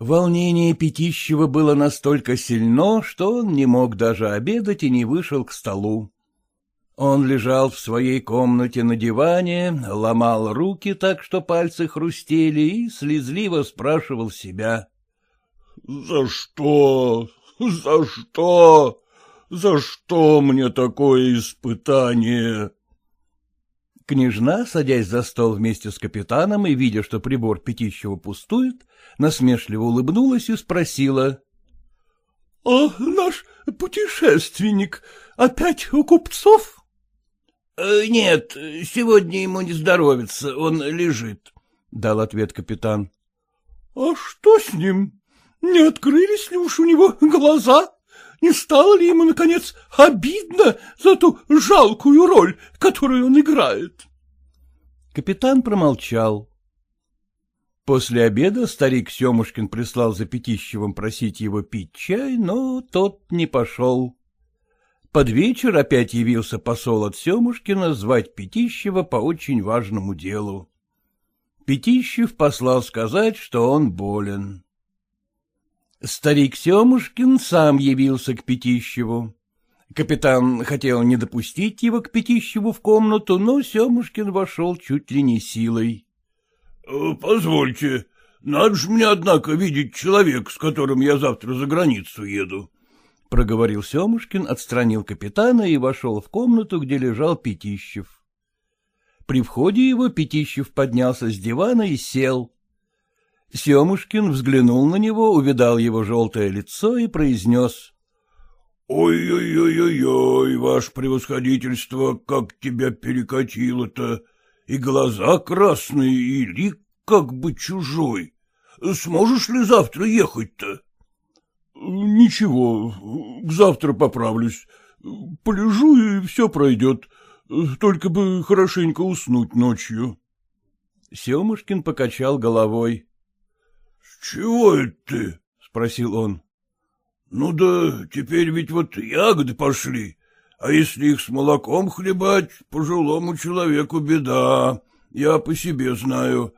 Волнение Пятищева было настолько сильно, что он не мог даже обедать и не вышел к столу. Он лежал в своей комнате на диване, ломал руки так, что пальцы хрустели, и слезливо спрашивал себя. — За что? За что? За что мне такое испытание? Княжна, садясь за стол вместе с капитаном и видя, что прибор Пятищева пустует, насмешливо улыбнулась и спросила. — А наш путешественник опять у купцов? «Э, — Нет, сегодня ему не здоровится, он лежит, — дал ответ капитан. — А что с ним? Не открылись ли уж у него глаза? Не стало ли ему, наконец, обидно за ту жалкую роль, которую он играет? Капитан промолчал. После обеда старик Семушкин прислал за Пятищевым просить его пить чай, но тот не пошел. Под вечер опять явился посол от Семушкина звать Пятищева по очень важному делу. Пятищев послал сказать, что он болен. Старик Семушкин сам явился к Пятищеву. Капитан хотел не допустить его к Пятищеву в комнату, но Семушкин вошел чуть ли не силой. «Э, — Позвольте, надо же мне, однако, видеть человек, с которым я завтра за границу еду. — проговорил Семушкин, отстранил капитана и вошел в комнату, где лежал Пятищев. При входе его Пятищев поднялся с дивана и сел. Семушкин взглянул на него, увидал его желтое лицо и произнес. — Ой-ой-ой-ой, ваше превосходительство, как тебя перекатило-то! И глаза красные, и лик как бы чужой. Сможешь ли завтра ехать-то? — Ничего, к завтра поправлюсь. Полежу, и все пройдет. Только бы хорошенько уснуть ночью. Семушкин покачал головой. — Чего это ты? — спросил он. — Ну да теперь ведь вот ягоды пошли, а если их с молоком хлебать, пожилому человеку беда, я по себе знаю.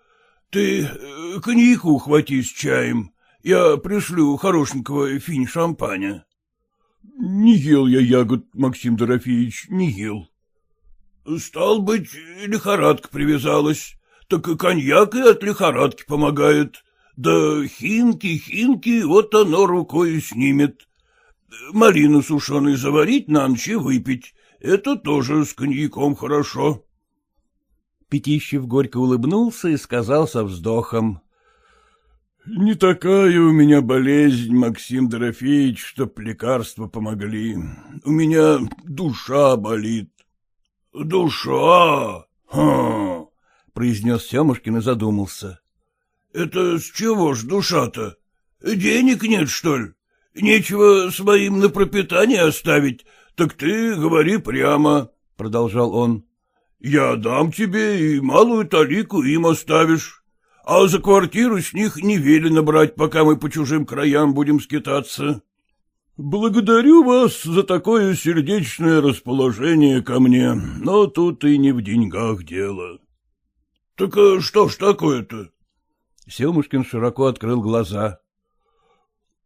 Ты э, коньяку хвати с чаем, я пришлю хорошенького финь шампаня. — Не ел я ягод, Максим Дорофеевич, не ел. — Стал быть, лихорадка привязалась, так и коньяк и от лихорадки помогает. Да хинки, хинки, вот оно рукой снимет. Малину сушеной заварить на ночь и выпить. Это тоже с коньяком хорошо. Пятищев горько улыбнулся и сказал со вздохом. — Не такая у меня болезнь, Максим Дорофеевич, чтоб лекарства помогли. У меня душа болит. — Душа? Ха! — произнес Семушкин и задумался. — Это с чего ж душа-то? Денег нет, что ли? Нечего своим на пропитание оставить, так ты говори прямо, — продолжал он. — Я дам тебе и малую талику им оставишь, а за квартиру с них не велено брать, пока мы по чужим краям будем скитаться. — Благодарю вас за такое сердечное расположение ко мне, но тут и не в деньгах дело. — Так а что ж такое-то? Семушкин широко открыл глаза. —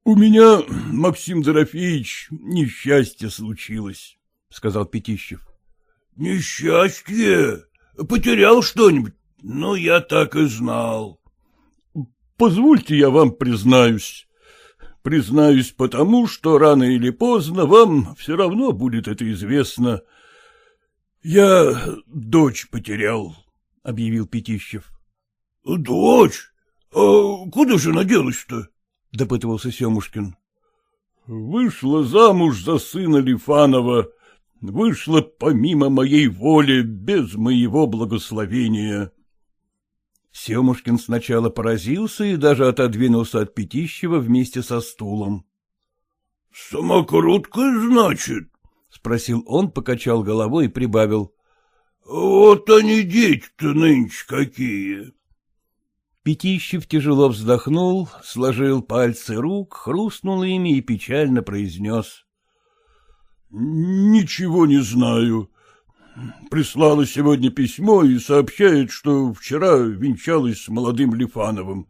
У меня, Максим Дорофеевич, несчастье случилось, — сказал Пятищев. — Несчастье? Потерял что-нибудь? Ну, я так и знал. — Позвольте я вам признаюсь. Признаюсь потому, что рано или поздно вам все равно будет это известно. Я дочь потерял, — объявил Пятищев. — Дочь? А куда же она делась-то? — допытывался Семушкин. — Вышла замуж за сына Лифанова, вышла помимо моей воли, без моего благословения. Семушкин сначала поразился и даже отодвинулся от Пятищева вместе со стулом. — Самокрутка, значит? — спросил он, покачал головой и прибавил. — Вот они дети-то нынче какие. Пятищев тяжело вздохнул, сложил пальцы рук, хрустнул ими и печально произнес. — Ничего не знаю. Прислала сегодня письмо и сообщает, что вчера венчалась с молодым Лифановым.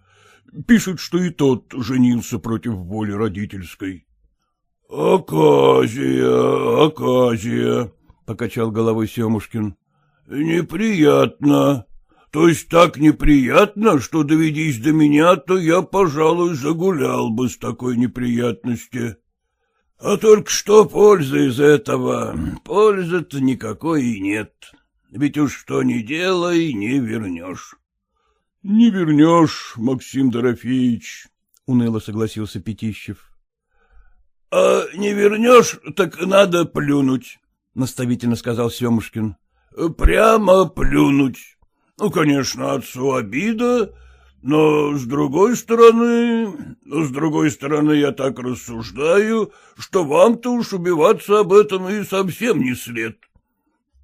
Пишет, что и тот женился против воли родительской. — Оказия, оказия, — покачал головой Семушкин. — Неприятно. То есть так неприятно, что, доведись до меня, то я, пожалуй, загулял бы с такой неприятности. А только что пользы из этого? Пользы-то никакой и нет. Ведь уж что ни делай, не вернешь. — Не вернешь, Максим Дорофеевич, — уныло согласился Пятищев. — А не вернешь, так надо плюнуть, — наставительно сказал Семушкин. — Прямо плюнуть. Ну, конечно, отцу обида, но с другой стороны, с другой стороны, я так рассуждаю, что вам-то уж убиваться об этом и совсем не след.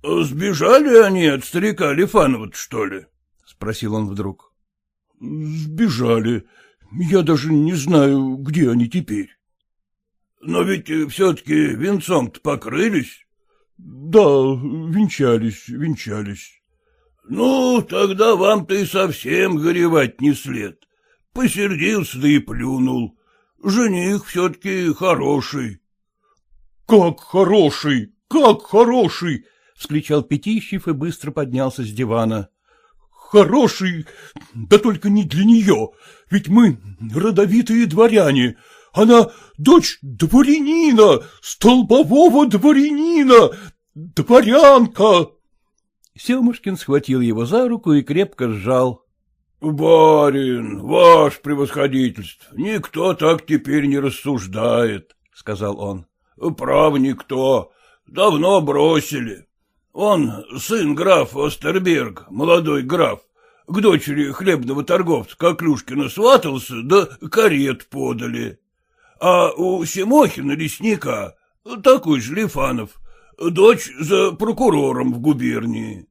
Сбежали они от старика лифанова что ли? — спросил он вдруг. — Сбежали. Я даже не знаю, где они теперь. — Но ведь все-таки венцом-то покрылись. — Да, венчались, венчались. — Ну, тогда вам-то и совсем горевать не след. Посердился, да и плюнул. Жених все-таки хороший. — Как хороший, как хороший! — вскричал Пятищев и быстро поднялся с дивана. — Хороший, да только не для нее, ведь мы родовитые дворяне. Она дочь дворянина, столбового дворянина, дворянка. Семушкин схватил его за руку и крепко сжал. — Барин, ваш превосходительство, никто так теперь не рассуждает, — сказал он. — Прав никто, давно бросили. Он сын графа Остерберг, молодой граф, к дочери хлебного торговца Коклюшкина сватался, да карет подали. А у Семохина лесника, такой же Лифанов, дочь за прокурором в губернии.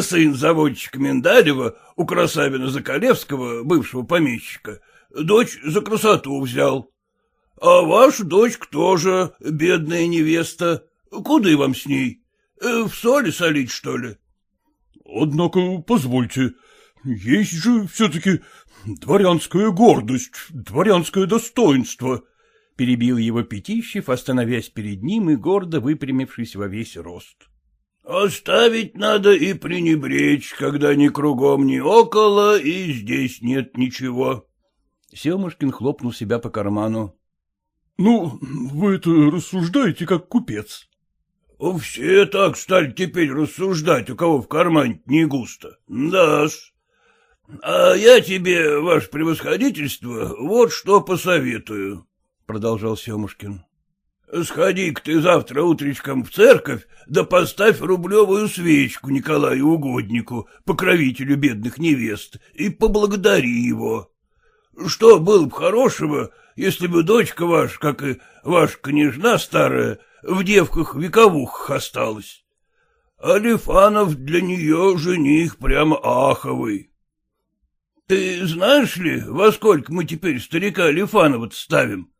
Сын заводчика Миндарева у красавина Закалевского, бывшего помещика, дочь за красоту взял. А ваша дочка тоже бедная невеста. Куда вам с ней? В соли солить, что ли? — Однако, позвольте, есть же все-таки дворянская гордость, дворянское достоинство, — перебил его Пятищев, остановясь перед ним и гордо выпрямившись во весь рост. — Оставить надо и пренебречь, когда ни кругом, ни около, и здесь нет ничего. Семушкин хлопнул себя по карману. — Ну, вы это рассуждаете как купец. — Все так стали теперь рассуждать, у кого в кармане не густо. Да-с. А я тебе, ваше превосходительство, вот что посоветую. — продолжал Семушкин. — Сходи-ка ты завтра утречком в церковь, да поставь рублевую свечку Николаю Угоднику, покровителю бедных невест, и поблагодари его. Что было бы хорошего, если бы дочка ваша, как и ваша княжна старая, в девках вековухах осталась? Алифанов для нее жених прямо аховый. Ты знаешь ли, во сколько мы теперь старика Алифанова ставим?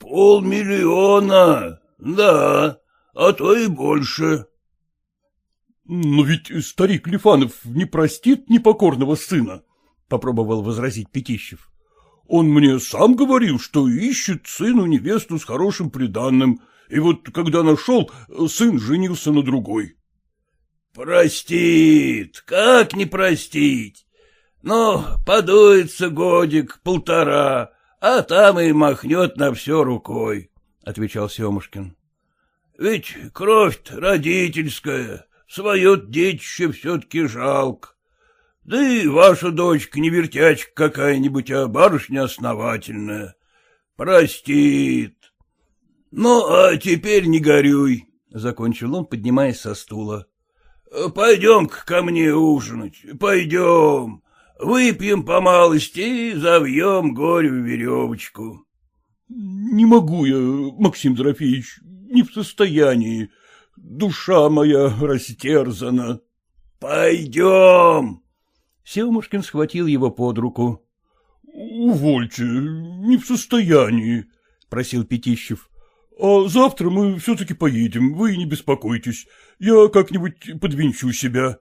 Полмиллиона, да, а то и больше. Но ведь старик Лифанов не простит непокорного сына, — попробовал возразить Пятищев. Он мне сам говорил, что ищет сыну невесту с хорошим приданным, и вот когда нашел, сын женился на другой. — Простит, как не простить? Ну, подуется годик, полтора, а там и махнет на все рукой, — отвечал Семушкин. — Ведь кровь родительская, Свое детище все-таки жалко. Да и ваша дочка не вертячка какая-нибудь, а барышня основательная. Простит. Ну, а теперь не горюй, — закончил он, поднимаясь со стула. — Пойдем-ка ко мне ужинать, пойдем. Выпьем по малости и завьем горю веревочку. — Не могу я, Максим Дорофеевич, не в состоянии. Душа моя растерзана. — Пойдем. Севмушкин схватил его под руку. — Увольте, не в состоянии, — просил Пятищев. — А завтра мы все-таки поедем, вы не беспокойтесь. Я как-нибудь подвинчу себя.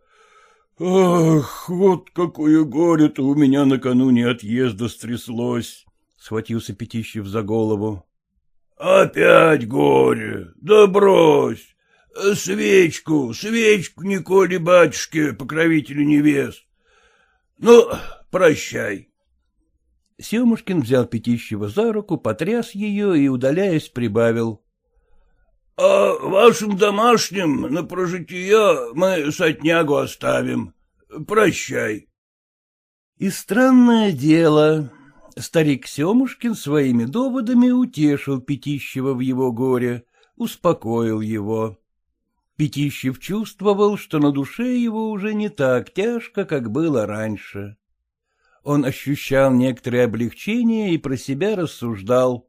Ах, вот какое горе-то у меня накануне отъезда стряслось! — схватился Пятищев за голову. — Опять горе! Да брось! Свечку, свечку Николе батюшке, покровителю невест. Ну, прощай. Семушкин взял Пятищева за руку, потряс ее и, удаляясь, прибавил. — А вашим домашним на прожитие мы сотнягу оставим. Прощай. И странное дело, старик Семушкин своими доводами утешил Пятищева в его горе, успокоил его. Пятищев чувствовал, что на душе его уже не так тяжко, как было раньше. Он ощущал некоторое облегчение и про себя рассуждал. —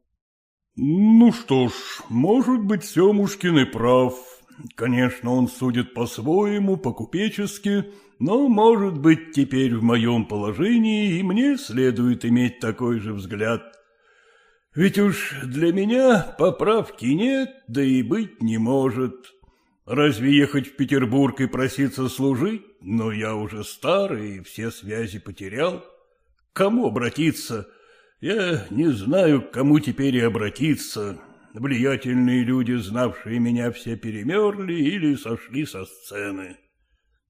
Ну что ж, может быть, Семушкин и прав. Конечно, он судит по-своему, по-купечески, но, может быть, теперь в моем положении и мне следует иметь такой же взгляд. Ведь уж для меня поправки нет, да и быть не может. Разве ехать в Петербург и проситься служить? Но я уже старый и все связи потерял. кому обратиться? Я не знаю, к кому теперь и обратиться. Влиятельные люди, знавшие меня, все перемерли или сошли со сцены.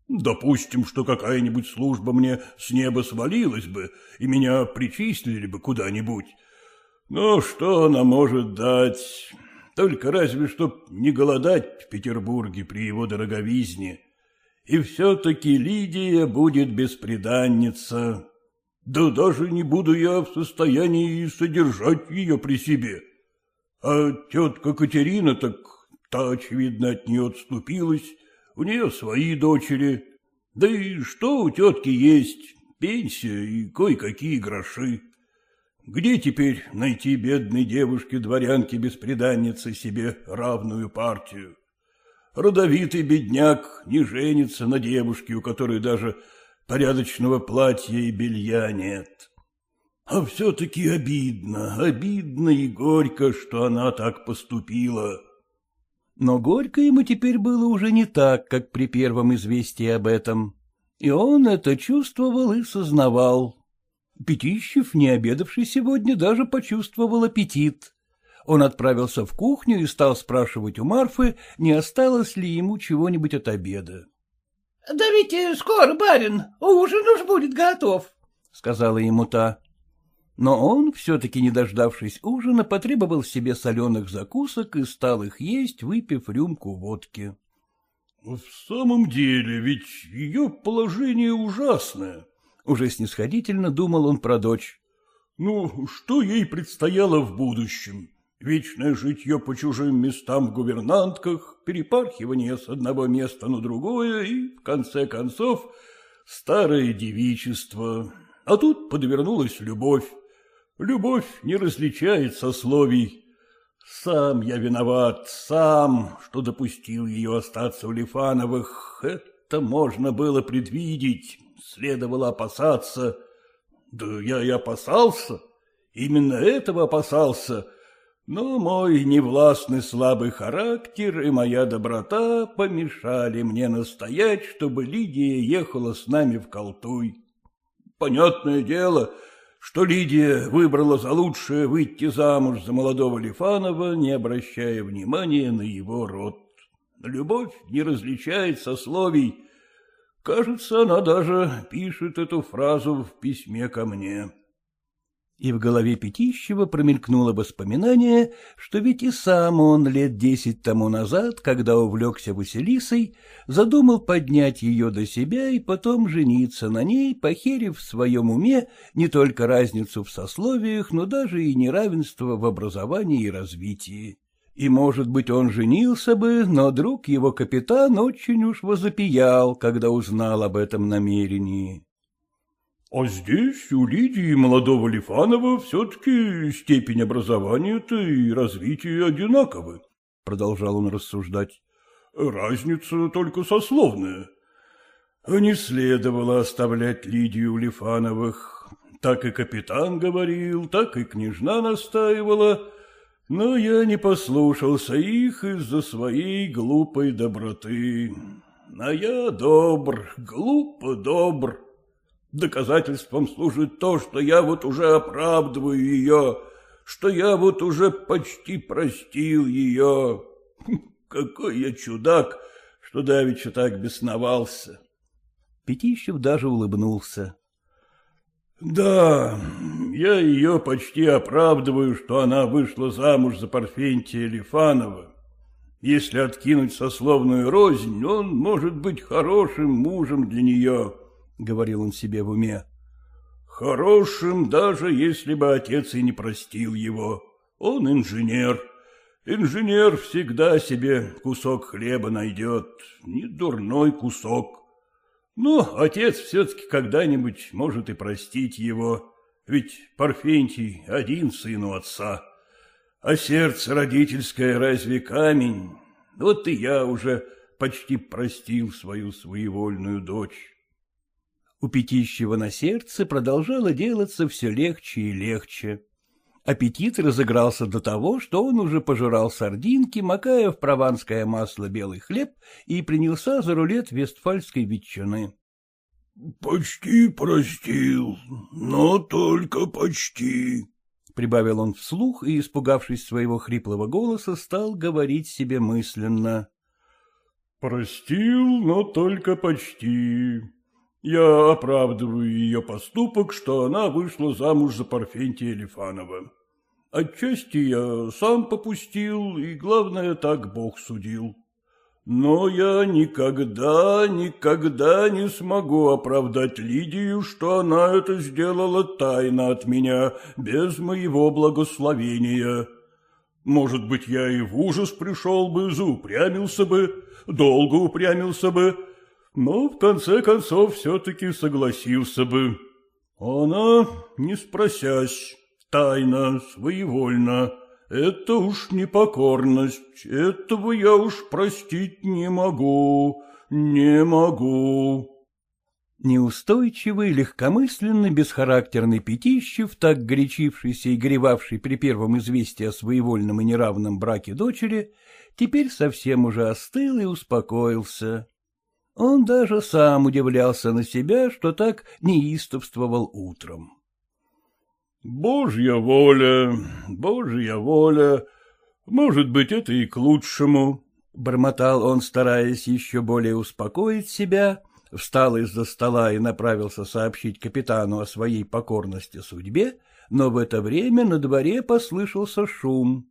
Допустим, что какая-нибудь служба мне с неба свалилась бы, и меня причислили бы куда-нибудь. Но что она может дать? Только разве чтоб не голодать в Петербурге при его дороговизне. И все-таки Лидия будет беспреданница. Да даже не буду я в состоянии содержать ее при себе. А тетка Катерина так та, очевидно, от нее отступилась, у нее свои дочери. Да и что у тетки есть? Пенсия и кое-какие гроши. Где теперь найти бедной девушке-дворянке-беспреданнице себе равную партию? Родовитый бедняк не женится на девушке, у которой даже порядочного платья и белья нет. А все-таки обидно, обидно и горько, что она так поступила. Но горько ему теперь было уже не так, как при первом известии об этом. И он это чувствовал и сознавал. Пятищев, не обедавший сегодня, даже почувствовал аппетит. Он отправился в кухню и стал спрашивать у Марфы, не осталось ли ему чего-нибудь от обеда. — Да ведь скоро, барин, ужин уж будет готов, — сказала ему та. Но он, все-таки не дождавшись ужина, потребовал себе соленых закусок и стал их есть, выпив рюмку водки. — В самом деле, ведь ее положение ужасное, — уже снисходительно думал он про дочь. — Ну, что ей предстояло в будущем? Вечное житье по чужим местам в гувернантках, перепархивание с одного места на другое и, в конце концов, старое девичество. А тут подвернулась любовь. Любовь не различает сословий. Сам я виноват, сам, что допустил ее остаться в Лифановых. Это можно было предвидеть, следовало опасаться. Да я и опасался, именно этого опасался. Но мой невластный слабый характер и моя доброта помешали мне настоять, чтобы Лидия ехала с нами в Колтуй. Понятное дело, что Лидия выбрала за лучшее выйти замуж за молодого Лифанова, не обращая внимания на его род. Любовь не различает сословий. Кажется, она даже пишет эту фразу в письме ко мне. И в голове Пятищева промелькнуло воспоминание, что ведь и сам он лет десять тому назад, когда увлекся Василисой, задумал поднять ее до себя и потом жениться на ней, похерив в своем уме не только разницу в сословиях, но даже и неравенство в образовании и развитии. И, может быть, он женился бы, но друг его капитан очень уж возопиял, когда узнал об этом намерении. — А здесь у Лидии молодого Лифанова все-таки степень образования-то и развития одинаковы, — продолжал он рассуждать. — Разница только сословная. Не следовало оставлять Лидию Лифановых. Так и капитан говорил, так и княжна настаивала, но я не послушался их из-за своей глупой доброты. А я добр, глупо добр. Доказательством служит то, что я вот уже оправдываю ее, что я вот уже почти простил ее. Какой я чудак, что давеча так бесновался. Пятищев даже улыбнулся. Да, я ее почти оправдываю, что она вышла замуж за Парфентия Лифанова. Если откинуть сословную рознь, он может быть хорошим мужем для нее. — говорил он себе в уме. «Хорошим, даже если бы отец и не простил его. Он инженер. Инженер всегда себе кусок хлеба найдет, не дурной кусок. Но отец все-таки когда-нибудь может и простить его, ведь Парфентий один сын у отца. А сердце родительское разве камень? Вот и я уже почти простил свою своевольную дочь. У Пятищева на сердце продолжало делаться все легче и легче. Аппетит разыгрался до того, что он уже пожирал сардинки, макая в прованское масло белый хлеб и принялся за рулет вестфальской ветчины. — Почти простил, но только почти, — прибавил он вслух и, испугавшись своего хриплого голоса, стал говорить себе мысленно. — Простил, но только почти. Я оправдываю ее поступок, что она вышла замуж за Парфентия Лифанова. Отчасти я сам попустил, и, главное, так Бог судил. Но я никогда, никогда не смогу оправдать Лидию, что она это сделала тайно от меня, без моего благословения. Может быть, я и в ужас пришел бы, заупрямился бы, долго упрямился бы, но в конце концов все-таки согласился бы. Она, не спросясь, тайно, своевольно, это уж непокорность, этого я уж простить не могу, не могу. Неустойчивый, легкомысленный, бесхарактерный Пятищев, так горячившийся и горевавший при первом известии о своевольном и неравном браке дочери, теперь совсем уже остыл и успокоился. Он даже сам удивлялся на себя, что так неистовствовал утром. — Божья воля, божья воля, может быть, это и к лучшему, — бормотал он, стараясь еще более успокоить себя, встал из-за стола и направился сообщить капитану о своей покорности судьбе, но в это время на дворе послышался шум.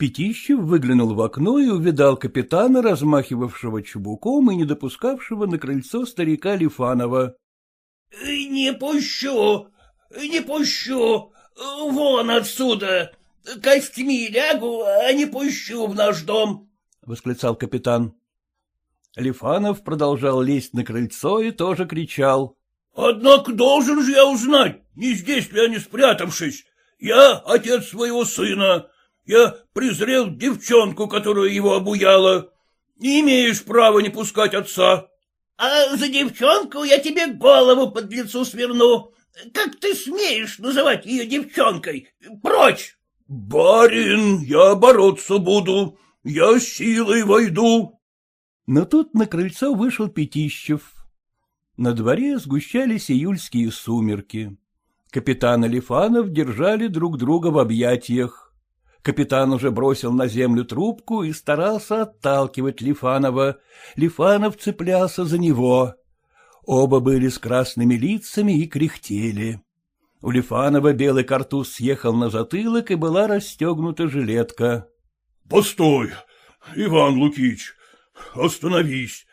Пятищев выглянул в окно и увидал капитана, размахивавшего чубуком и не допускавшего на крыльцо старика Лифанова. — Не пущу, не пущу, вон отсюда, костьми лягу, а не пущу в наш дом, — восклицал капитан. Лифанов продолжал лезть на крыльцо и тоже кричал. — Однако должен же я узнать, не здесь ли они спрятавшись. Я отец своего сына, я презрел девчонку, которая его обуяла. Не имеешь права не пускать отца. — А за девчонку я тебе голову под лицу сверну. Как ты смеешь называть ее девчонкой? Прочь! — Барин, я бороться буду. Я силой войду. Но тут на крыльцо вышел Пятищев. На дворе сгущались июльские сумерки. Капитан Алифанов держали друг друга в объятиях. Капитан уже бросил на землю трубку и старался отталкивать Лифанова. Лифанов цеплялся за него. Оба были с красными лицами и кряхтели. У Лифанова белый картуз съехал на затылок, и была расстегнута жилетка. — Постой, Иван Лукич, остановись.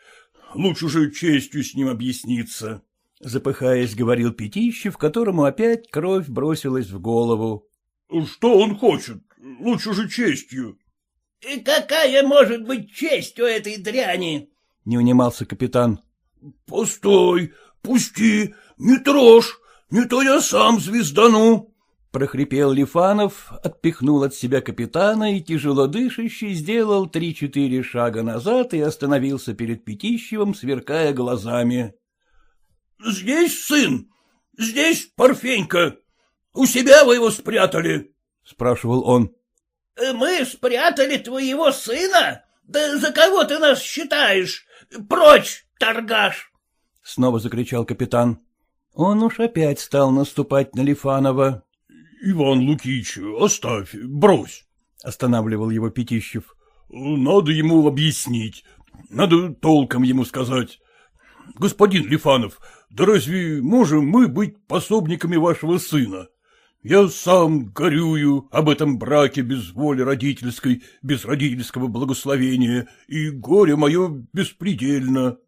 Лучше же честью с ним объясниться. — запыхаясь, говорил Пятищев, которому опять кровь бросилась в голову. — Что он хочет? Лучше же честью. — И какая может быть честь у этой дряни? — не унимался капитан. — Постой, пусти, не трожь, не то я сам звездану. — прохрипел Лифанов, отпихнул от себя капитана и, тяжело дышащий, сделал три-четыре шага назад и остановился перед Пятищевым, сверкая глазами. — Здесь сын, здесь Парфенька. У себя вы его спрятали? — спрашивал он. — Мы спрятали твоего сына? Да за кого ты нас считаешь? Прочь, торгаш! — снова закричал капитан. Он уж опять стал наступать на Лифанова. — Иван Лукич, оставь, брось, — останавливал его Пятищев. — Надо ему объяснить, надо толком ему сказать. Господин Лифанов, да разве можем мы быть пособниками вашего сына? Я сам горюю об этом браке без воли родительской, без родительского благословения, и горе мое беспредельно.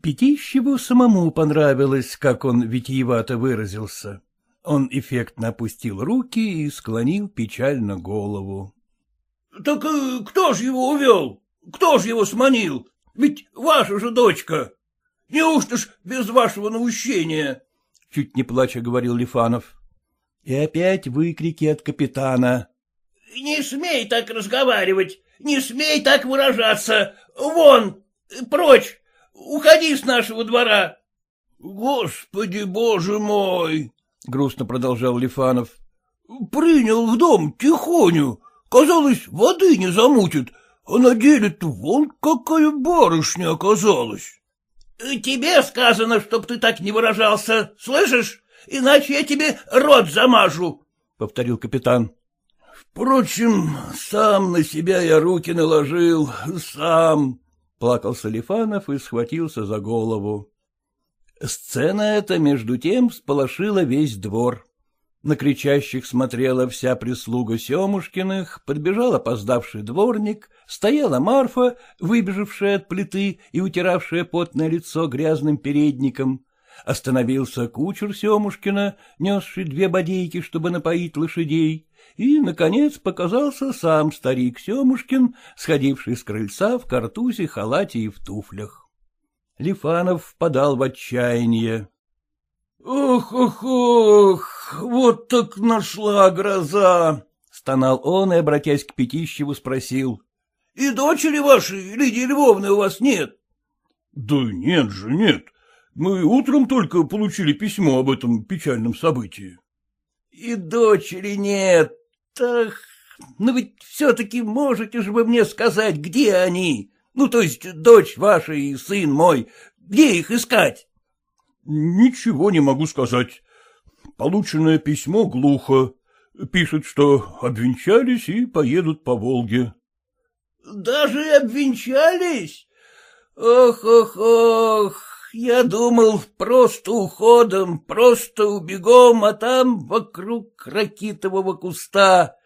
Пятищеву самому понравилось, как он витиевато выразился. Он эффектно опустил руки и склонил печально голову. — Так э, кто ж его увел? Кто ж его сманил? Ведь ваша же дочка. Неужто ж без вашего наущения? — чуть не плача говорил Лифанов. И опять выкрики от капитана. — Не смей так разговаривать, не смей так выражаться. Вон, прочь, Уходи с нашего двора. — Господи, боже мой! — грустно продолжал Лифанов. — Принял в дом тихоню. Казалось, воды не замутит, а на деле-то вон какая барышня оказалась. — Тебе сказано, чтоб ты так не выражался, слышишь? Иначе я тебе рот замажу, — повторил капитан. — Впрочем, сам на себя я руки наложил, сам, Плакал Салифанов и схватился за голову. Сцена эта, между тем, сполошила весь двор. На кричащих смотрела вся прислуга Семушкиных, подбежал опоздавший дворник, стояла Марфа, выбежавшая от плиты и утиравшая потное лицо грязным передником. Остановился кучер Семушкина, несший две бодейки, чтобы напоить лошадей и, наконец, показался сам старик Семушкин, сходивший с крыльца в картузе, халате и в туфлях. Лифанов впадал в отчаяние. — Ох, ох, ох, вот так нашла гроза! — стонал он и, обратясь к Пятищеву, спросил. — И дочери вашей, Лидии Львовны, у вас нет? — Да нет же, нет. Мы утром только получили письмо об этом печальном событии. — И дочери нет, Ах, ну ведь все-таки можете же вы мне сказать, где они? Ну, то есть дочь ваша и сын мой, где их искать? — Ничего не могу сказать. Полученное письмо глухо. Пишут, что обвенчались и поедут по Волге. — Даже обвенчались? Ох-ох-ох, я думал, просто уходом, просто убегом, а там вокруг ракитового куста.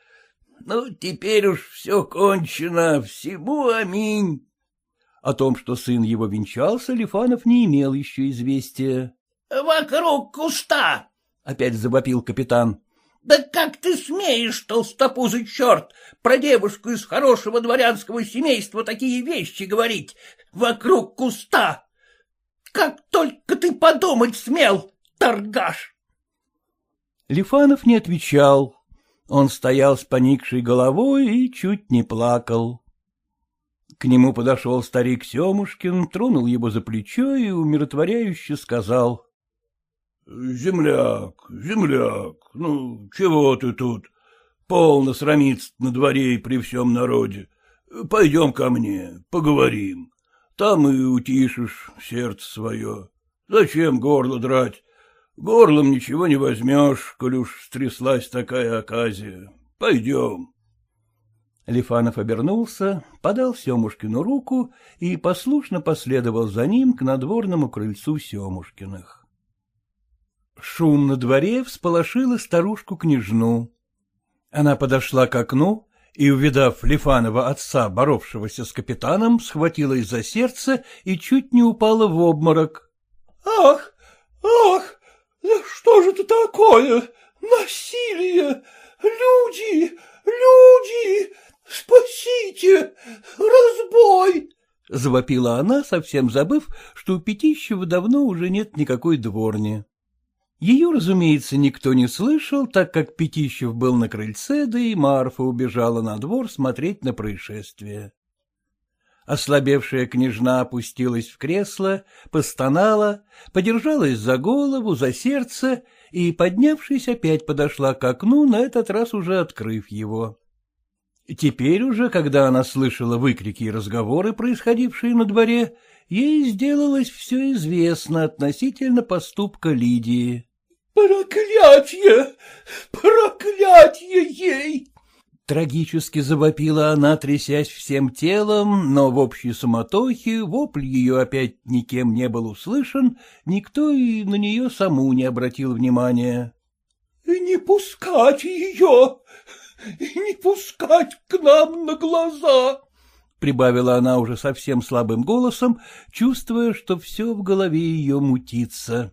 Ну, теперь уж все кончено, всему аминь. О том, что сын его венчался, Лифанов не имел еще известия. — Вокруг куста! — опять завопил капитан. — Да как ты смеешь, толстопузый черт, про девушку из хорошего дворянского семейства такие вещи говорить? Вокруг куста! Как только ты подумать смел, торгаш! Лифанов не отвечал. Он стоял с поникшей головой и чуть не плакал. К нему подошел старик Семушкин, тронул его за плечо и умиротворяюще сказал. — Земляк, земляк, ну, чего ты тут? Полно срамиться на дворе и при всем народе. Пойдем ко мне, поговорим. Там и утишишь сердце свое. Зачем горло драть? Горлом ничего не возьмешь, коль уж стряслась такая оказия. Пойдем. Лифанов обернулся, подал Семушкину руку и послушно последовал за ним к надворному крыльцу Семушкиных. — Шум на дворе всполошила старушку-княжну. Она подошла к окну и, увидав Лифанова отца, боровшегося с капитаном, схватилась за сердце и чуть не упала в обморок. — Ах, ах, что же это такое? Насилие! Люди, люди, спасите! Разбой! — завопила она, совсем забыв, что у Пятищева давно уже нет никакой дворни. Ее, разумеется, никто не слышал, так как Пятищев был на крыльце, да и Марфа убежала на двор смотреть на происшествие. Ослабевшая княжна опустилась в кресло, постонала, подержалась за голову, за сердце и, поднявшись, опять подошла к окну, на этот раз уже открыв его. Теперь уже, когда она слышала выкрики и разговоры, происходившие на дворе, ей сделалось все известно относительно поступка Лидии. Проклятье! Проклятье ей! Трагически завопила она, трясясь всем телом, но в общей суматохе вопль ее опять никем не был услышан, никто и на нее саму не обратил внимания. — Не пускать ее! Не пускать к нам на глаза! — прибавила она уже совсем слабым голосом, чувствуя, что все в голове ее мутится.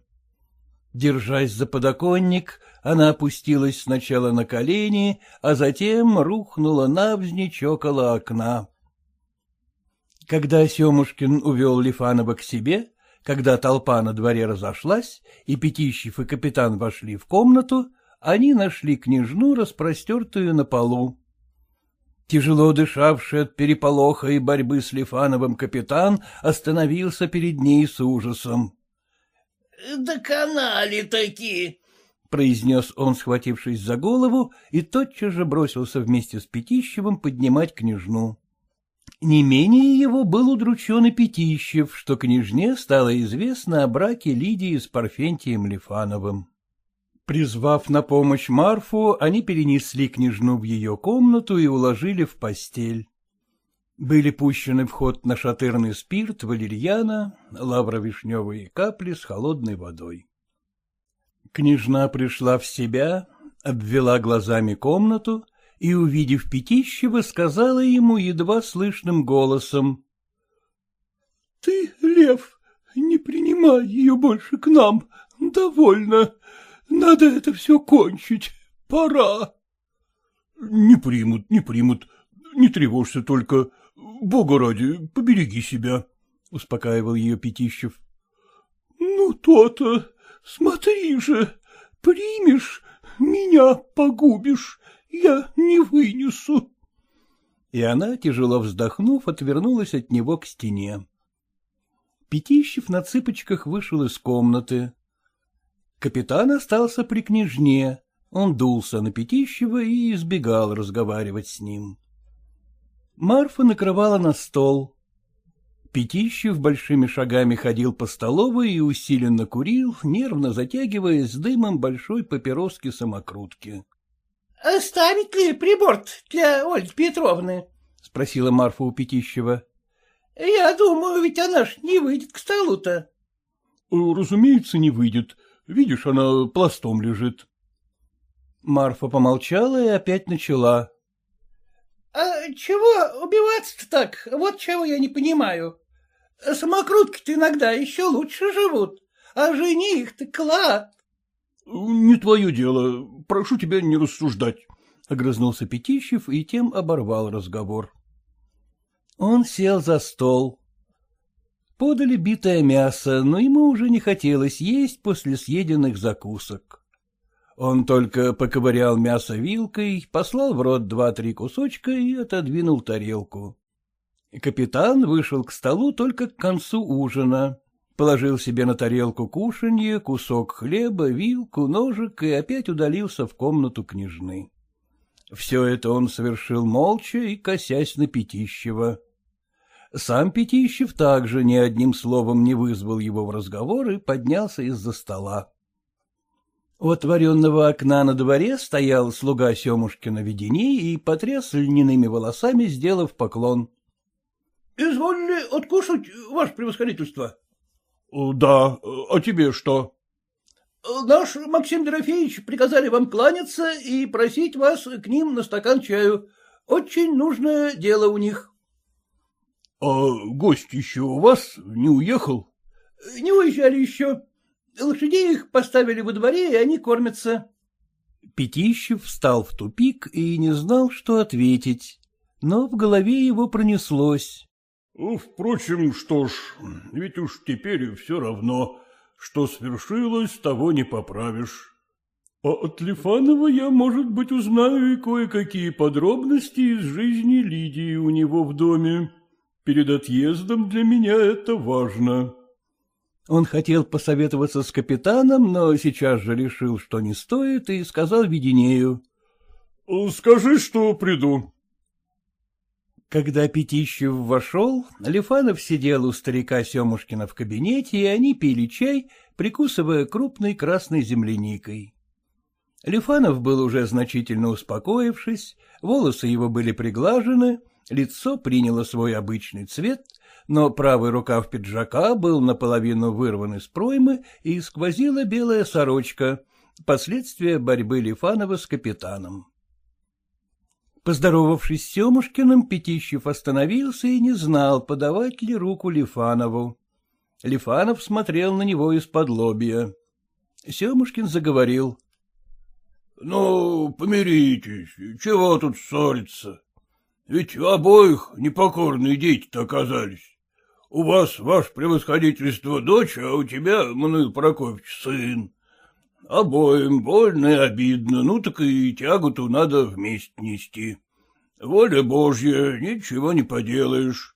Держась за подоконник, она опустилась сначала на колени, а затем рухнула навзничь около окна. Когда Семушкин увел Лифанова к себе, когда толпа на дворе разошлась, и Пятищев и капитан вошли в комнату, они нашли княжну, распростертую на полу. Тяжело дышавший от переполоха и борьбы с Лифановым капитан остановился перед ней с ужасом. — Доконали такие, — произнес он, схватившись за голову, и тотчас же бросился вместе с Пятищевым поднимать княжну. Не менее его был удручен и Пятищев, что княжне стало известно о браке Лидии с Парфентием Лифановым. Призвав на помощь Марфу, они перенесли княжну в ее комнату и уложили в постель. Были пущены в ход нашатырный спирт, валерьяна, лавровишневые капли с холодной водой. Княжна пришла в себя, обвела глазами комнату и, увидев Пятищева, сказала ему едва слышным голосом. — Ты, Лев, не принимай ее больше к нам, довольно. Надо это все кончить, пора. — Не примут, не примут, не тревожься только, Бога ради, побереги себя, — успокаивал ее Пятищев. — Ну, то-то, смотри же, примешь, меня погубишь, я не вынесу. И она, тяжело вздохнув, отвернулась от него к стене. Пятищев на цыпочках вышел из комнаты. Капитан остался при княжне, он дулся на Пятищева и избегал разговаривать с ним. Марфа накрывала на стол. Пятищев большими шагами ходил по столовой и усиленно курил, нервно затягиваясь дымом большой папироски-самокрутки. — Оставить ли прибор для Ольги Петровны? — спросила Марфа у Пятищева. — Я думаю, ведь она ж не выйдет к столу-то. — Разумеется, не выйдет. Видишь, она пластом лежит. Марфа помолчала и опять начала. — А чего убиваться-то так? Вот чего я не понимаю. Самокрутки-то иногда еще лучше живут, а жених-то клад. — Не твое дело, прошу тебя не рассуждать, — огрызнулся Пятищев и тем оборвал разговор. Он сел за стол. Подали битое мясо, но ему уже не хотелось есть после съеденных закусок. Он только поковырял мясо вилкой, послал в рот два-три кусочка и отодвинул тарелку. Капитан вышел к столу только к концу ужина. Положил себе на тарелку кушанье, кусок хлеба, вилку, ножик и опять удалился в комнату княжны. Все это он совершил молча и косясь на Пятищева. Сам Пятищев также ни одним словом не вызвал его в разговор и поднялся из-за стола. У отворенного окна на дворе стоял слуга Семушкина Ведени и потряс льняными волосами, сделав поклон. — Изволили откушать, ваше превосходительство? — Да, а тебе что? Наш Максим Дорофеевич приказали вам кланяться и просить вас к ним на стакан чаю. Очень нужное дело у них. — А гость еще у вас не уехал? — Не уезжали еще. Лошадей их поставили во дворе, и они кормятся. Пятищев встал в тупик и не знал, что ответить, но в голове его пронеслось. — Впрочем, что ж, ведь уж теперь все равно, что свершилось, того не поправишь. А от Лифанова я, может быть, узнаю и кое-какие подробности из жизни Лидии у него в доме. Перед отъездом для меня это важно. Он хотел посоветоваться с капитаном, но сейчас же решил, что не стоит, и сказал Веденею. — Скажи, что приду. Когда Пятищев вошел, Лифанов сидел у старика Семушкина в кабинете, и они пили чай, прикусывая крупной красной земляникой. Лифанов был уже значительно успокоившись, волосы его были приглажены, лицо приняло свой обычный цвет, но правый рукав пиджака был наполовину вырван из проймы и сквозила белая сорочка, последствия борьбы Лифанова с капитаном. Поздоровавшись с Семушкиным, Пятищев остановился и не знал, подавать ли руку Лифанову. Лифанов смотрел на него из-под лобья. Семушкин заговорил. — Ну, помиритесь, чего тут ссориться? Ведь обоих непокорные дети-то оказались. У вас, ваше превосходительство, дочь, а у тебя, Мануил Прокофьевич, сын. Обоим больно и обидно, ну так и тягу-то надо вместе нести. Воля Божья, ничего не поделаешь.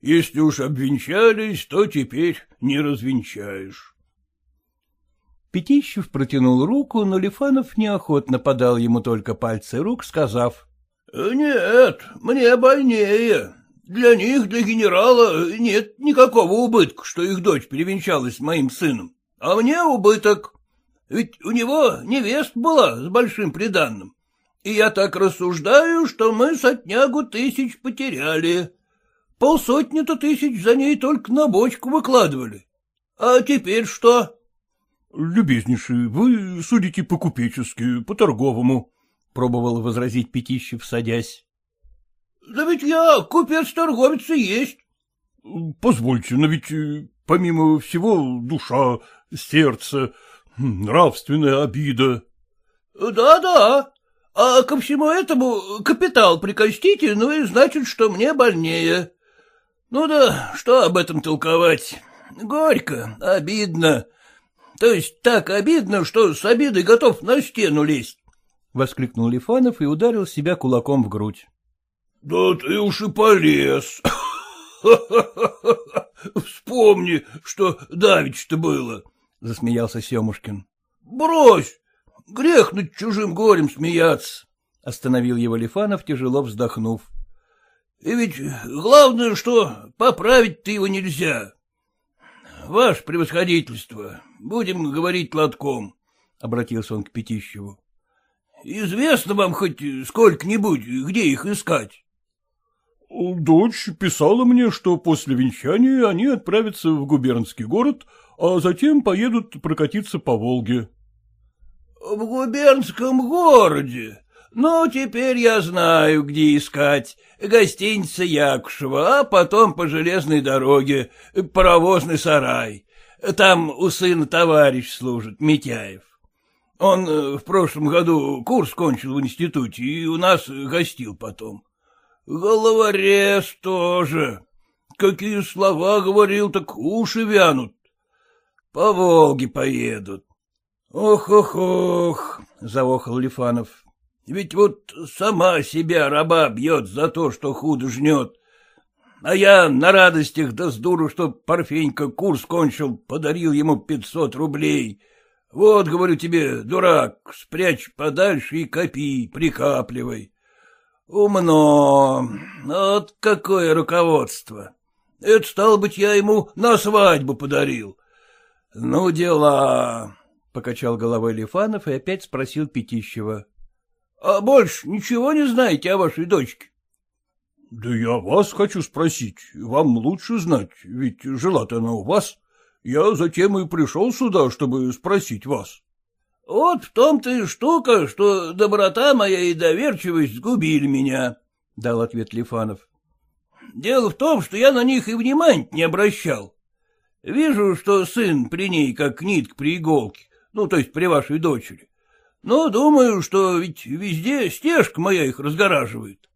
Если уж обвенчались, то теперь не развенчаешь. Пятищев протянул руку, но Лифанов неохотно подал ему только пальцы рук, сказав. — Нет, мне больнее. Для них, для генерала, нет никакого убытка, что их дочь перевенчалась с моим сыном. А мне убыток. Ведь у него невест была с большим приданным. И я так рассуждаю, что мы сотнягу тысяч потеряли. Полсотни-то тысяч за ней только на бочку выкладывали. А теперь что? — Любезнейший, вы судите по-купечески, по-торговому, — пробовал возразить Пятищев, садясь. — Да ведь я купец-торговец и есть. — Позвольте, но ведь э, помимо всего душа, сердце, Нравственная обида. Да, — Да-да, а ко всему этому капитал прикостите, ну и значит, что мне больнее. Ну да, что об этом толковать? Горько, обидно. То есть так обидно, что с обидой готов на стену лезть. — воскликнул Лифанов и ударил себя кулаком в грудь. — Да ты уж и полез. Вспомни, что давич-то было. — засмеялся Семушкин. — Брось! Грех над чужим горем смеяться! — остановил его Лифанов, тяжело вздохнув. — И ведь главное, что поправить-то его нельзя. Ваше превосходительство, будем говорить лотком, — обратился он к Пятищеву. — Известно вам хоть сколько-нибудь, где их искать? — Дочь писала мне, что после венчания они отправятся в губернский город, а затем поедут прокатиться по Волге. — В губернском городе? Ну, теперь я знаю, где искать. Гостиница Якушева, а потом по железной дороге, паровозный сарай. Там у сына товарищ служит, Митяев. Он э, в прошлом году курс кончил в институте и у нас гостил потом. Головорез тоже. Какие слова говорил, так уши вянут. По Волге поедут. Ох-ох-ох, — заохал Лифанов. Ведь вот сама себя раба бьет за то, что худо жнет. А я на радостях да с дуру, что Парфенька курс кончил, подарил ему пятьсот рублей. Вот, говорю тебе, дурак, спрячь подальше и копи, прикапливай. Умно. Вот какое руководство. Это, стало быть, я ему на свадьбу подарил. Ну, дела, — покачал головой Лифанов и опять спросил Пятищева. — А больше ничего не знаете о вашей дочке? — Да я вас хочу спросить, вам лучше знать, ведь жила-то она у вас. Я затем и пришел сюда, чтобы спросить вас. Вот в том-то и штука, что доброта моя и доверчивость сгубили меня, — дал ответ Лифанов. Дело в том, что я на них и внимания не обращал. Вижу, что сын при ней как нитк при иголке, ну, то есть при вашей дочери. Но думаю, что ведь везде стежка моя их разгораживает.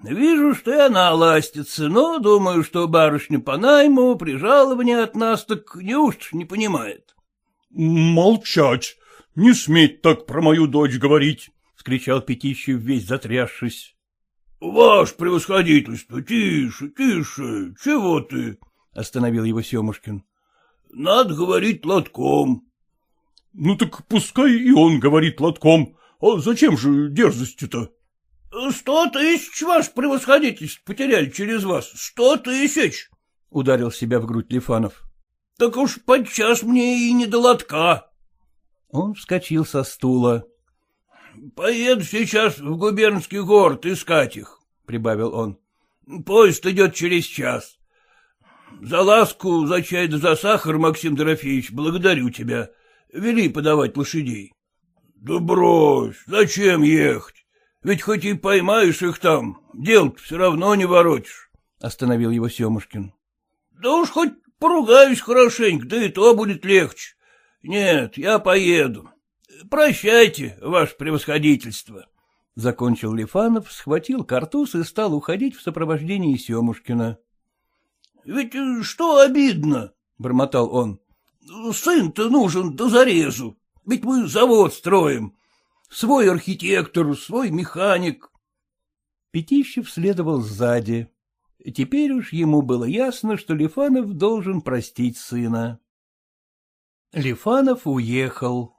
Вижу, что и она ластится, но думаю, что барышня по найму при жаловании от нас так неужто не понимает. — Молчать! Не сметь так про мою дочь говорить! — вскричал Пятищев, весь затрясшись. — Ваше превосходительство, тише, тише, чего ты? — остановил его Семушкин. — Надо говорить лотком. — Ну так пускай и он говорит лотком. А зачем же дерзостью-то? — Сто тысяч, ваше превосходительство, потеряли через вас. Сто тысяч! — ударил себя в грудь Лифанов. — Так уж подчас мне и не до лотка. Он вскочил со стула. — Поеду сейчас в губернский город искать их, — прибавил он. — Поезд идет через час. За ласку, за чай да за сахар, Максим Дорофеевич, благодарю тебя. Вели подавать лошадей. — Да брось, зачем ехать? Ведь хоть и поймаешь их там, дел все равно не воротишь, — остановил его Семушкин. — Да уж хоть поругаюсь хорошенько, да и то будет легче. Нет, я поеду. Прощайте, ваше превосходительство. Закончил Лифанов, схватил картуз и стал уходить в сопровождении Семушкина. — Ведь что обидно, — бормотал он. — Сын-то нужен до зарезу, ведь мы завод строим, Свой архитектор, свой механик. Пятищев следовал сзади. Теперь уж ему было ясно, что Лифанов должен простить сына. Лифанов уехал.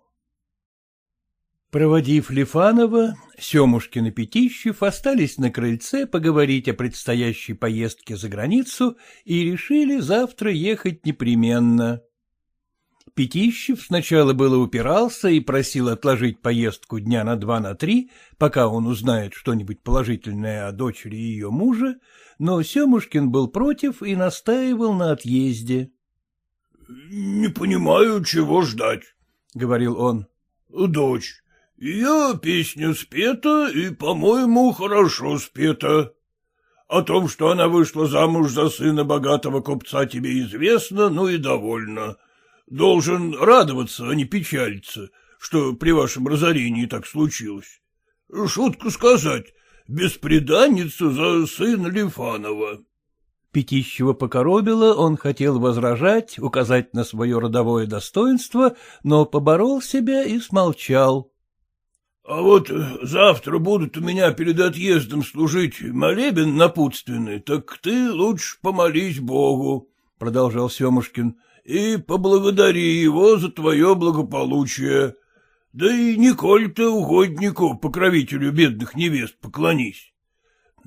Проводив Лифанова, Семушкин и Пятищев остались на крыльце поговорить о предстоящей поездке за границу и решили завтра ехать непременно. Пятищев сначала было упирался и просил отложить поездку дня на два на три, пока он узнает что-нибудь положительное о дочери и ее муже, но Семушкин был против и настаивал на отъезде. — Не понимаю, чего ждать, — говорил он. — Дочь, ее песня спета и, по-моему, хорошо спета. О том, что она вышла замуж за сына богатого купца, тебе известно, ну и довольно. Должен радоваться, а не печалиться, что при вашем разорении так случилось. Шутку сказать, беспреданница за сына Лифанова. Пятищева покоробило, он хотел возражать, указать на свое родовое достоинство, но поборол себя и смолчал. — А вот завтра будут у меня перед отъездом служить молебен напутственный, так ты лучше помолись Богу, — продолжал Семушкин и поблагодари его за твое благополучие. Да и Николь ты угоднику, покровителю бедных невест, поклонись.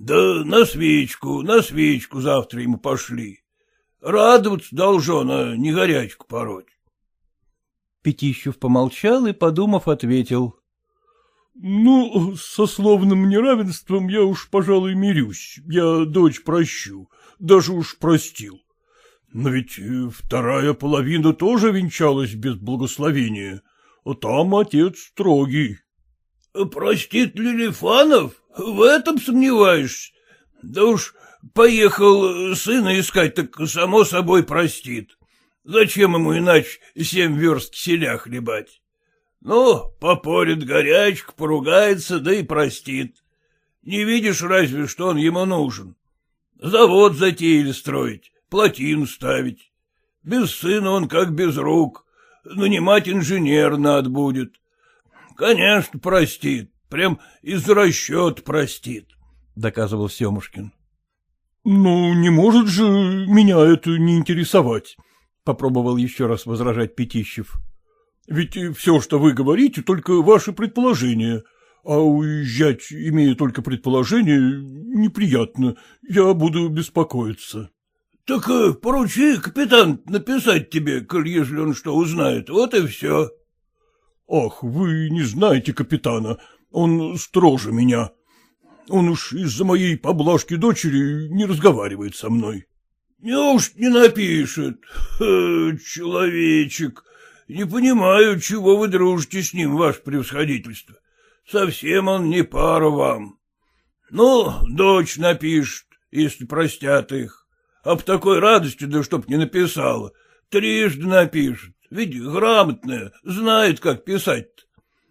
Да на свечку, на свечку завтра ему пошли. Радоваться должен, а не горячку пороть. Пятищев помолчал и, подумав, ответил. — Ну, со словным неравенством я уж, пожалуй, мирюсь. Я дочь прощу, даже уж простил. Но ведь э, вторая половина тоже венчалась без благословения, а там отец строгий. — Простит ли Лифанов? В этом сомневаешься? Да уж поехал сына искать, так само собой простит. Зачем ему иначе семь верст селя хлебать? Ну, попорит горячку, поругается, да и простит. Не видишь разве, что он ему нужен? Завод затеяли строить, плотину ставить. Без сына он как без рук. Нанимать инженер надо будет. Конечно, простит. Прям из расчет простит, — доказывал Семушкин. — Ну, не может же меня это не интересовать, — попробовал еще раз возражать Пятищев. — Ведь все, что вы говорите, только ваши предположения, а уезжать, имея только предположение, неприятно, я буду беспокоиться. — Так э, поручи, капитан, написать тебе, коль ежели он что узнает, вот и все. — Ах, вы не знаете капитана, он строже меня. Он уж из-за моей поблажки дочери не разговаривает со мной. — Неуж не напишет? Ха, человечек, Не понимаю, чего вы дружите с ним, ваше превосходительство. Совсем он не пара вам. Ну, дочь напишет, если простят их. А по такой радости, да чтоб не написала, трижды напишет. Ведь грамотная, знает, как писать-то.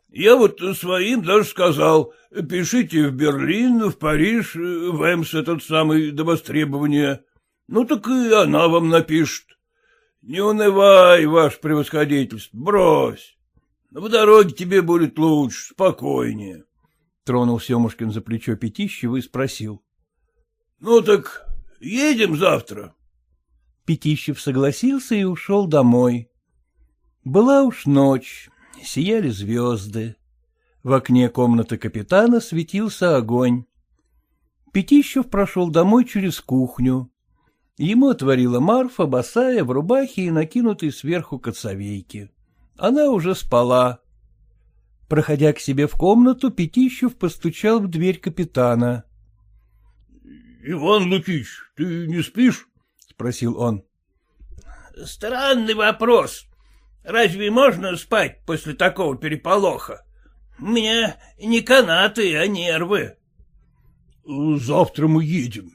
Я вот своим даже сказал, пишите в Берлин, в Париж, в Эмс этот самый до востребования. Ну так и она вам напишет. Не унывай, ваше превосходительство, брось. В дороге тебе будет лучше, спокойнее. Тронул Семушкин за плечо Пятищева и спросил. — Ну так едем завтра. Пятищев согласился и ушел домой. Была уж ночь, сияли звезды. В окне комнаты капитана светился огонь. Пятищев прошел домой через кухню. Ему отворила Марфа, босая, в рубахе и накинутой сверху коцовейки. Она уже спала. Проходя к себе в комнату, Пятищев постучал в дверь капитана. — Иван Лукич, ты не спишь? — спросил он. — Странный вопрос. Разве можно спать после такого переполоха? У меня не канаты, а нервы. — Завтра мы едем.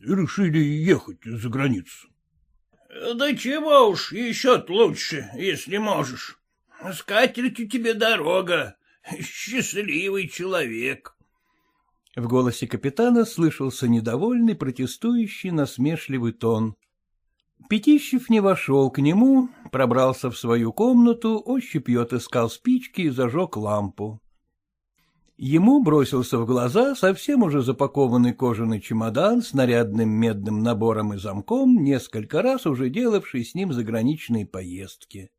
Решили ехать за границу. — Да чего уж, еще лучше, если можешь. С катертью тебе дорога. Счастливый человек. В голосе капитана слышался недовольный, протестующий, насмешливый тон. Пятищев не вошел к нему, пробрался в свою комнату, ощупью отыскал спички и зажег лампу. Ему бросился в глаза совсем уже запакованный кожаный чемодан с нарядным медным набором и замком, несколько раз уже делавший с ним заграничные поездки.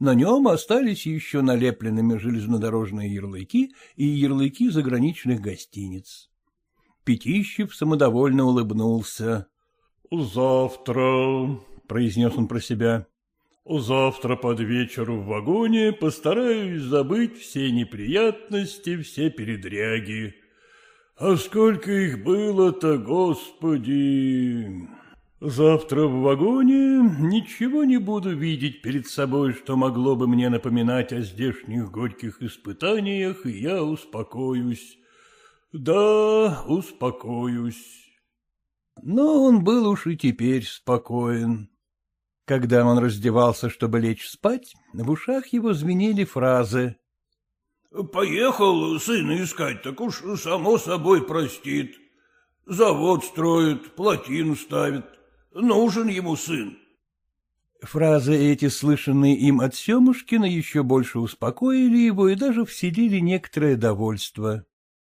На нем остались еще налепленными железнодорожные ярлыки и ярлыки заграничных гостиниц. Пятищев самодовольно улыбнулся. — Завтра, — произнес он про себя, Завтра под вечер в вагоне постараюсь забыть все неприятности, все передряги. А сколько их было-то, господи! Завтра в вагоне ничего не буду видеть перед собой, что могло бы мне напоминать о здешних горьких испытаниях, и я успокоюсь. Да, успокоюсь. Но он был уж и теперь спокоен. Когда он раздевался, чтобы лечь спать, в ушах его звенели фразы. — Поехал сына искать, так уж само собой простит. Завод строит, плотину ставит. Нужен ему сын. Фразы эти, слышанные им от Семушкина, еще больше успокоили его и даже вселили некоторое довольство.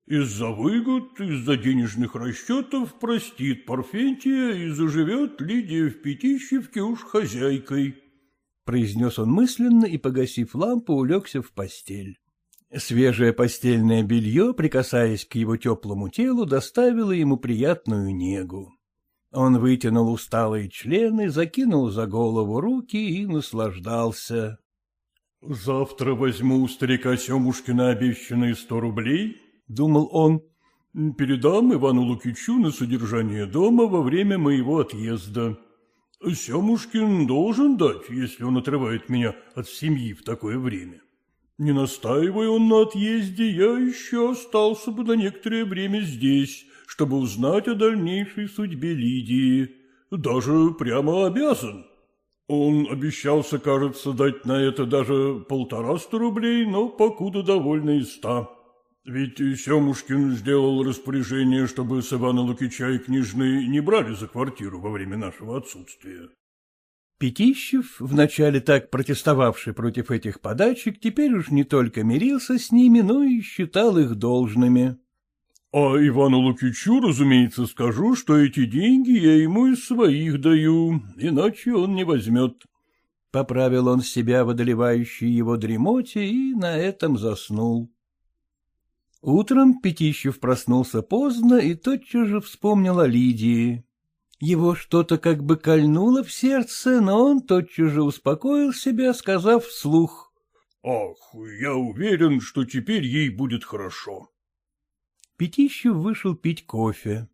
Из-за выгод, из-за денежных расчетов простит Парфентия и заживет Лидия в Пятищевке уж хозяйкой. Произнес он мысленно и, погасив лампу, улегся в постель. Свежее постельное белье, прикасаясь к его теплому телу, доставило ему приятную негу. Он вытянул усталые члены, закинул за голову руки и наслаждался. — Завтра возьму у старика Семушкина обещанные сто рублей, — думал он, — передам Ивану Лукичу на содержание дома во время моего отъезда. Семушкин должен дать, если он отрывает меня от семьи в такое время. Не настаивая он на отъезде, я еще остался бы на некоторое время здесь, чтобы узнать о дальнейшей судьбе Лидии. Даже прямо обязан. Он обещался, кажется, дать на это даже полтораста рублей, но покуда довольно и ста. Ведь Семушкин сделал распоряжение, чтобы с Ивана Лукича и княжны не брали за квартиру во время нашего отсутствия. Пятищев, вначале так протестовавший против этих подачек, теперь уж не только мирился с ними, но и считал их должными. — А Ивану Лукичу, разумеется, скажу, что эти деньги я ему из своих даю, иначе он не возьмет. Поправил он себя в одолевающей его дремоте и на этом заснул. Утром Пятищев проснулся поздно и тотчас же вспомнил о Лидии. Его что-то как бы кольнуло в сердце, но он тотчас же успокоил себя, сказав вслух. — Ах, я уверен, что теперь ей будет хорошо. Пятищев вышел пить кофе.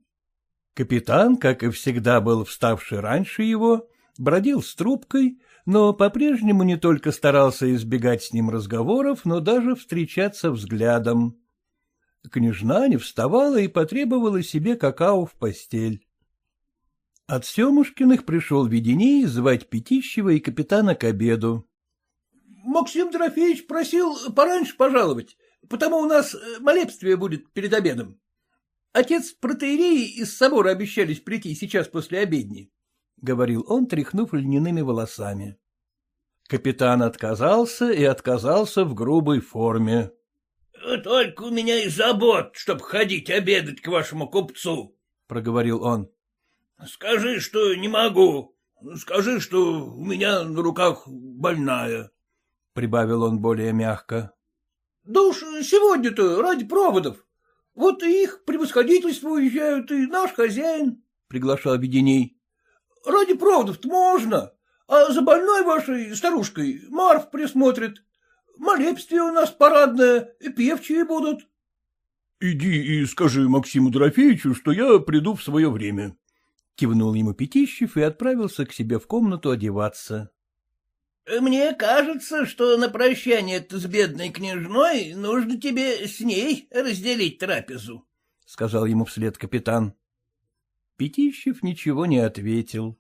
Капитан, как и всегда, был вставший раньше его, бродил с трубкой, но по-прежнему не только старался избегать с ним разговоров, но даже встречаться взглядом. Княжна не вставала и потребовала себе какао в постель. От Семушкиных пришел Веденей звать Пятищева и капитана к обеду. — Максим Дорофеевич просил пораньше пожаловать, потому у нас молебствие будет перед обедом. Отец протеерей из собора обещались прийти сейчас после обедни, — говорил он, тряхнув льняными волосами. Капитан отказался и отказался в грубой форме. — Только у меня и забот, чтоб ходить обедать к вашему купцу, — проговорил он. — Скажи, что не могу. Скажи, что у меня на руках больная, — прибавил он более мягко. — Да уж сегодня-то ради проводов. Вот и их превосходительство уезжают, и наш хозяин, — приглашал Веденей. — Ради проводов-то можно, а за больной вашей старушкой Марф присмотрит. Молебствие у нас парадное, и певчие будут. — Иди и скажи Максиму Дорофеевичу, что я приду в свое время. Кивнул ему Пятищев и отправился к себе в комнату одеваться. — Мне кажется, что на прощание с бедной княжной нужно тебе с ней разделить трапезу, — сказал ему вслед капитан. Пятищев ничего не ответил.